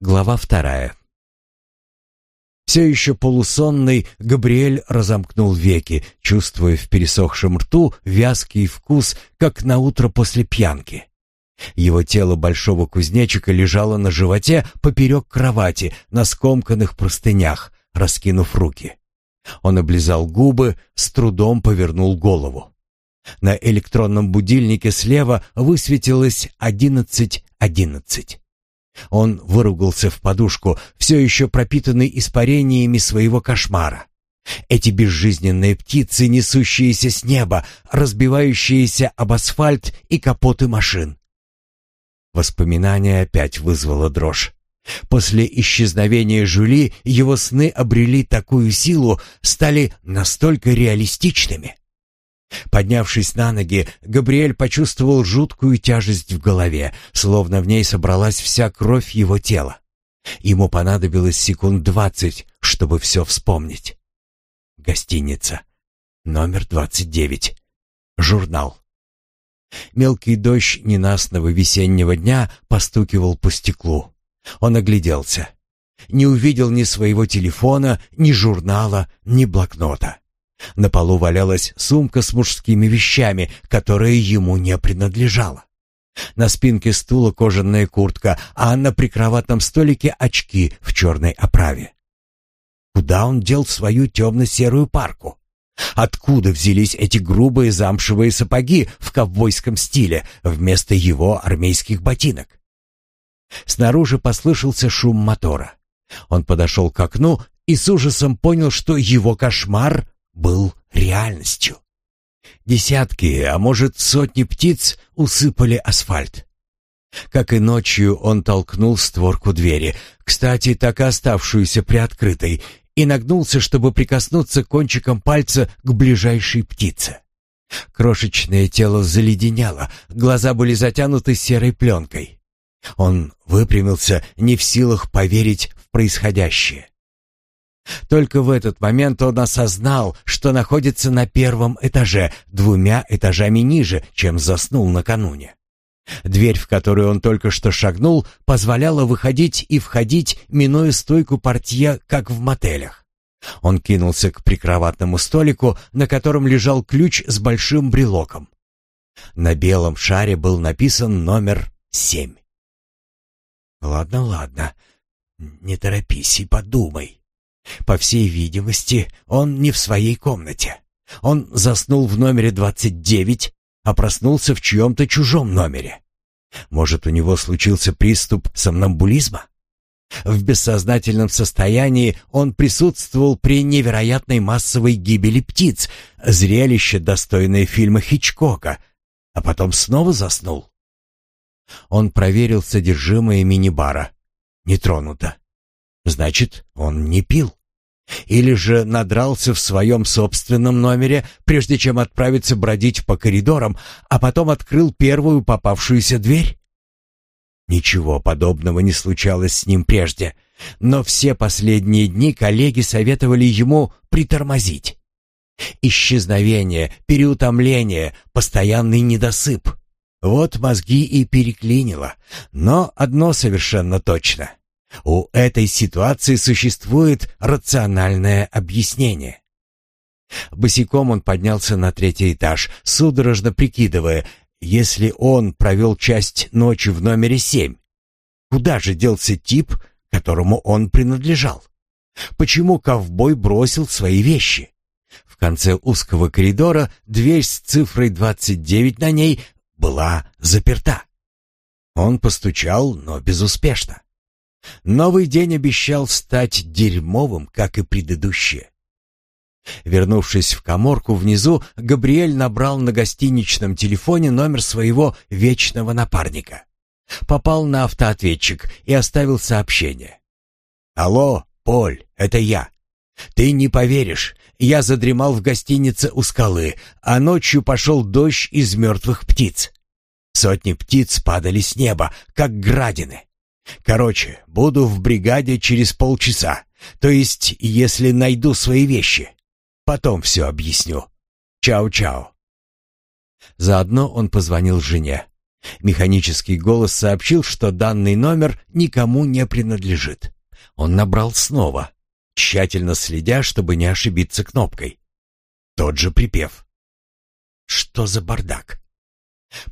Глава вторая. Все еще полусонный Габриэль разомкнул веки, чувствуя в пересохшем рту вязкий вкус, как на утро после пьянки. Его тело большого кузнечика лежало на животе поперек кровати на скомканных простынях, раскинув руки. Он облизал губы, с трудом повернул голову. На электронном будильнике слева высветилось одиннадцать одиннадцать. Он выругался в подушку, все еще пропитанный испарениями своего кошмара. Эти безжизненные птицы, несущиеся с неба, разбивающиеся об асфальт и капоты машин. Воспоминание опять вызвало дрожь. После исчезновения Жюли его сны обрели такую силу, стали настолько реалистичными, Поднявшись на ноги, Габриэль почувствовал жуткую тяжесть в голове, словно в ней собралась вся кровь его тела. Ему понадобилось секунд двадцать, чтобы все вспомнить. Гостиница. Номер двадцать девять. Журнал. Мелкий дождь ненастного весеннего дня постукивал по стеклу. Он огляделся. Не увидел ни своего телефона, ни журнала, ни блокнота. На полу валялась сумка с мужскими вещами, которая ему не принадлежала. На спинке стула кожаная куртка, а на прикроватном столике очки в черной оправе. Куда он дел свою темно-серую парку? Откуда взялись эти грубые замшевые сапоги в ковбойском стиле вместо его армейских ботинок? Снаружи послышался шум мотора. Он подошел к окну и с ужасом понял, что его кошмар был реальностью. Десятки, а может сотни птиц усыпали асфальт. Как и ночью он толкнул створку двери, кстати, так и оставшуюся приоткрытой, и нагнулся, чтобы прикоснуться кончиком пальца к ближайшей птице. Крошечное тело заледенело, глаза были затянуты серой пленкой. Он выпрямился, не в силах поверить в происходящее. Только в этот момент он осознал, что находится на первом этаже, двумя этажами ниже, чем заснул накануне. Дверь, в которую он только что шагнул, позволяла выходить и входить, минуя стойку портье, как в мотелях. Он кинулся к прикроватному столику, на котором лежал ключ с большим брелоком. На белом шаре был написан номер семь. «Ладно, ладно, не торопись и подумай». По всей видимости, он не в своей комнате. Он заснул в номере 29, а проснулся в чьем-то чужом номере. Может, у него случился приступ сомнамбулизма? В бессознательном состоянии он присутствовал при невероятной массовой гибели птиц, зрелище, достойное фильма Хичкока, а потом снова заснул. Он проверил содержимое мини-бара. Не тронуто. Значит, он не пил. Или же надрался в своем собственном номере, прежде чем отправиться бродить по коридорам, а потом открыл первую попавшуюся дверь? Ничего подобного не случалось с ним прежде, но все последние дни коллеги советовали ему притормозить. Исчезновение, переутомление, постоянный недосып. Вот мозги и переклинило, но одно совершенно точно. У этой ситуации существует рациональное объяснение. Босиком он поднялся на третий этаж, судорожно прикидывая, если он провел часть ночи в номере семь, куда же делся тип, которому он принадлежал? Почему ковбой бросил свои вещи? В конце узкого коридора дверь с цифрой 29 на ней была заперта. Он постучал, но безуспешно. Новый день обещал стать дерьмовым, как и предыдущие. Вернувшись в коморку внизу, Габриэль набрал на гостиничном телефоне номер своего вечного напарника. Попал на автоответчик и оставил сообщение. «Алло, Поль, это я. Ты не поверишь, я задремал в гостинице у скалы, а ночью пошел дождь из мертвых птиц. Сотни птиц падали с неба, как градины. Короче, буду в бригаде через полчаса. То есть, если найду свои вещи. Потом все объясню. Чао-чао. Заодно он позвонил жене. Механический голос сообщил, что данный номер никому не принадлежит. Он набрал снова, тщательно следя, чтобы не ошибиться кнопкой. Тот же припев. Что за бардак?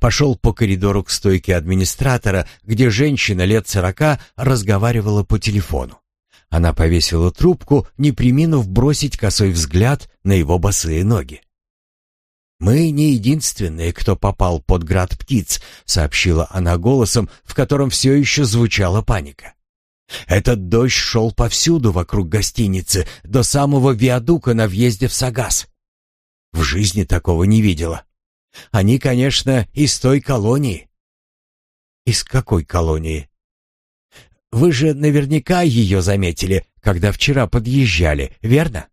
Пошел по коридору к стойке администратора, где женщина лет сорока разговаривала по телефону. Она повесила трубку, не приминув бросить косой взгляд на его босые ноги. «Мы не единственные, кто попал под град птиц», — сообщила она голосом, в котором все еще звучала паника. «Этот дождь шел повсюду вокруг гостиницы, до самого виадука на въезде в Сагас. В жизни такого не видела. Они, конечно, из той колонии. Из какой колонии? Вы же наверняка ее заметили, когда вчера подъезжали, верно?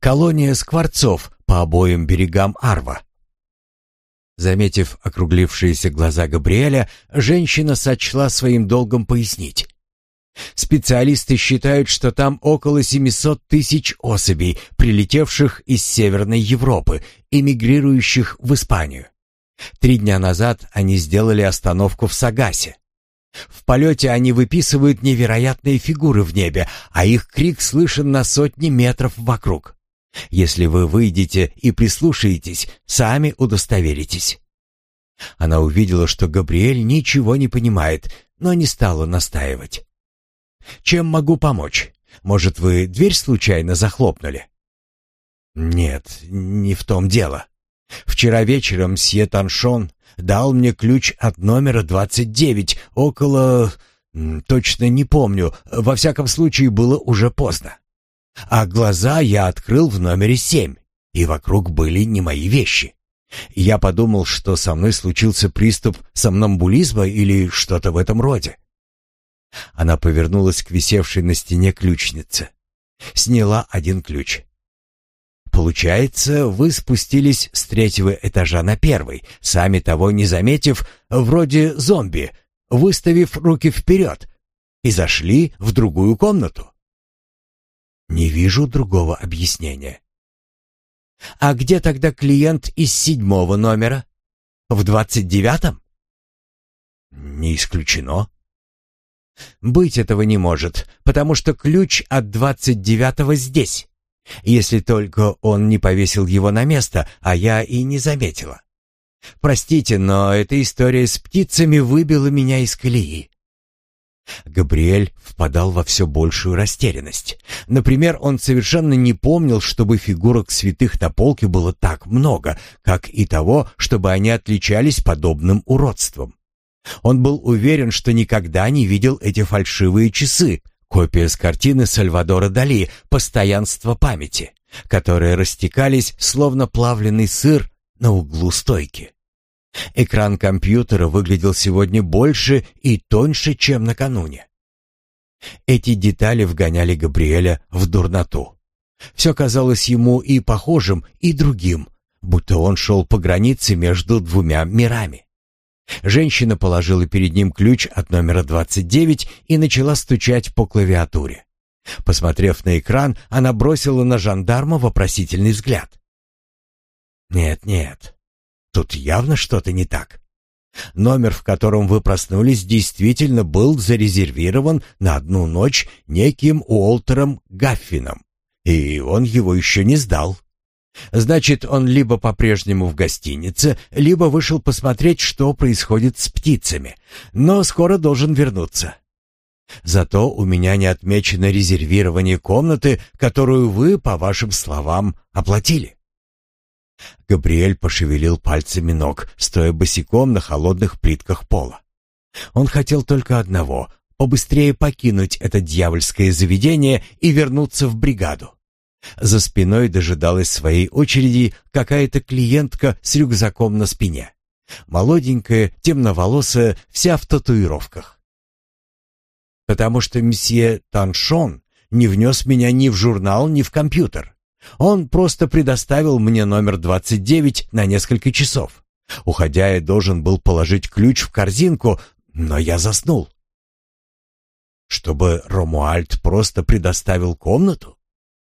Колония скворцов по обоим берегам Арва. Заметив округлившиеся глаза Габриэля, женщина сочла своим долгом пояснить. Специалисты считают, что там около 700 тысяч особей, прилетевших из Северной Европы, эмигрирующих в Испанию. Три дня назад они сделали остановку в Сагасе. В полете они выписывают невероятные фигуры в небе, а их крик слышен на сотни метров вокруг. Если вы выйдете и прислушаетесь, сами удостоверитесь. Она увидела, что Габриэль ничего не понимает, но не стала настаивать. Чем могу помочь? Может, вы дверь случайно захлопнули?» «Нет, не в том дело. Вчера вечером Сье Таншон дал мне ключ от номера 29, около... точно не помню, во всяком случае было уже поздно. А глаза я открыл в номере 7, и вокруг были не мои вещи. Я подумал, что со мной случился приступ сомнамбулизма или что-то в этом роде. Она повернулась к висевшей на стене ключнице. Сняла один ключ. Получается, вы спустились с третьего этажа на первый, сами того не заметив, вроде зомби, выставив руки вперед, и зашли в другую комнату. Не вижу другого объяснения. А где тогда клиент из седьмого номера? В двадцать девятом? Не исключено. Быть этого не может, потому что ключ от двадцать девятого здесь. Если только он не повесил его на место, а я и не заметила. Простите, но эта история с птицами выбила меня из колеи. Габриэль впадал во все большую растерянность. Например, он совершенно не помнил, чтобы фигурок святых на полке было так много, как и того, чтобы они отличались подобным уродством. Он был уверен, что никогда не видел эти фальшивые часы, копия с картины Сальвадора Дали «Постоянство памяти», которые растекались, словно плавленый сыр, на углу стойки. Экран компьютера выглядел сегодня больше и тоньше, чем накануне. Эти детали вгоняли Габриэля в дурноту. Все казалось ему и похожим, и другим, будто он шел по границе между двумя мирами. Женщина положила перед ним ключ от номера 29 и начала стучать по клавиатуре. Посмотрев на экран, она бросила на жандарма вопросительный взгляд. «Нет, нет, тут явно что-то не так. Номер, в котором вы проснулись, действительно был зарезервирован на одну ночь неким Уолтером Гаффином, и он его еще не сдал». Значит, он либо по-прежнему в гостинице, либо вышел посмотреть, что происходит с птицами, но скоро должен вернуться. Зато у меня не отмечено резервирование комнаты, которую вы, по вашим словам, оплатили. Габриэль пошевелил пальцами ног, стоя босиком на холодных плитках пола. Он хотел только одного — побыстрее покинуть это дьявольское заведение и вернуться в бригаду. За спиной дожидалась своей очереди какая-то клиентка с рюкзаком на спине. Молоденькая, темноволосая, вся в татуировках. «Потому что месье Таншон не внес меня ни в журнал, ни в компьютер. Он просто предоставил мне номер 29 на несколько часов. Уходя, я должен был положить ключ в корзинку, но я заснул». «Чтобы Ромуальд просто предоставил комнату?»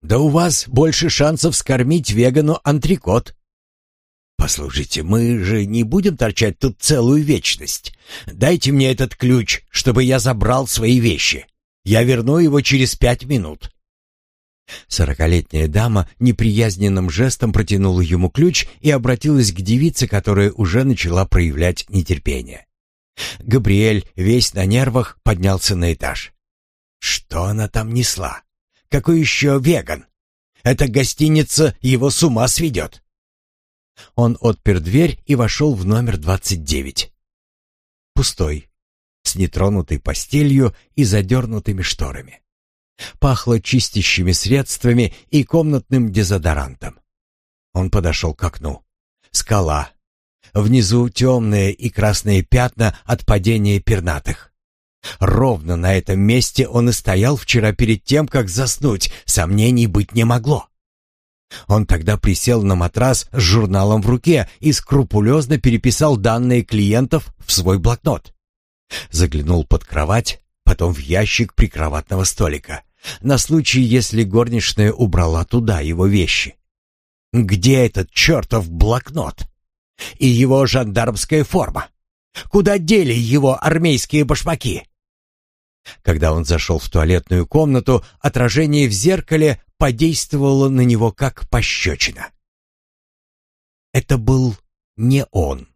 Да у вас больше шансов скормить вегану антрикот. Послушайте, мы же не будем торчать тут целую вечность. Дайте мне этот ключ, чтобы я забрал свои вещи. Я верну его через пять минут. Сорокалетняя дама неприязненным жестом протянула ему ключ и обратилась к девице, которая уже начала проявлять нетерпение. Габриэль, весь на нервах, поднялся на этаж. Что она там несла? Какой еще веган? Эта гостиница его с ума сведет. Он отпер дверь и вошел в номер 29. Пустой, с нетронутой постелью и задернутыми шторами. Пахло чистящими средствами и комнатным дезодорантом. Он подошел к окну. Скала. Внизу темные и красные пятна от падения пернатых. Ровно на этом месте он и стоял вчера перед тем, как заснуть, сомнений быть не могло. Он тогда присел на матрас с журналом в руке и скрупулезно переписал данные клиентов в свой блокнот. Заглянул под кровать, потом в ящик прикроватного столика, на случай, если горничная убрала туда его вещи. Где этот чертов блокнот? И его жандармская форма? Куда дели его армейские башмаки? Когда он зашел в туалетную комнату, отражение в зеркале подействовало на него как пощечина. Это был не он.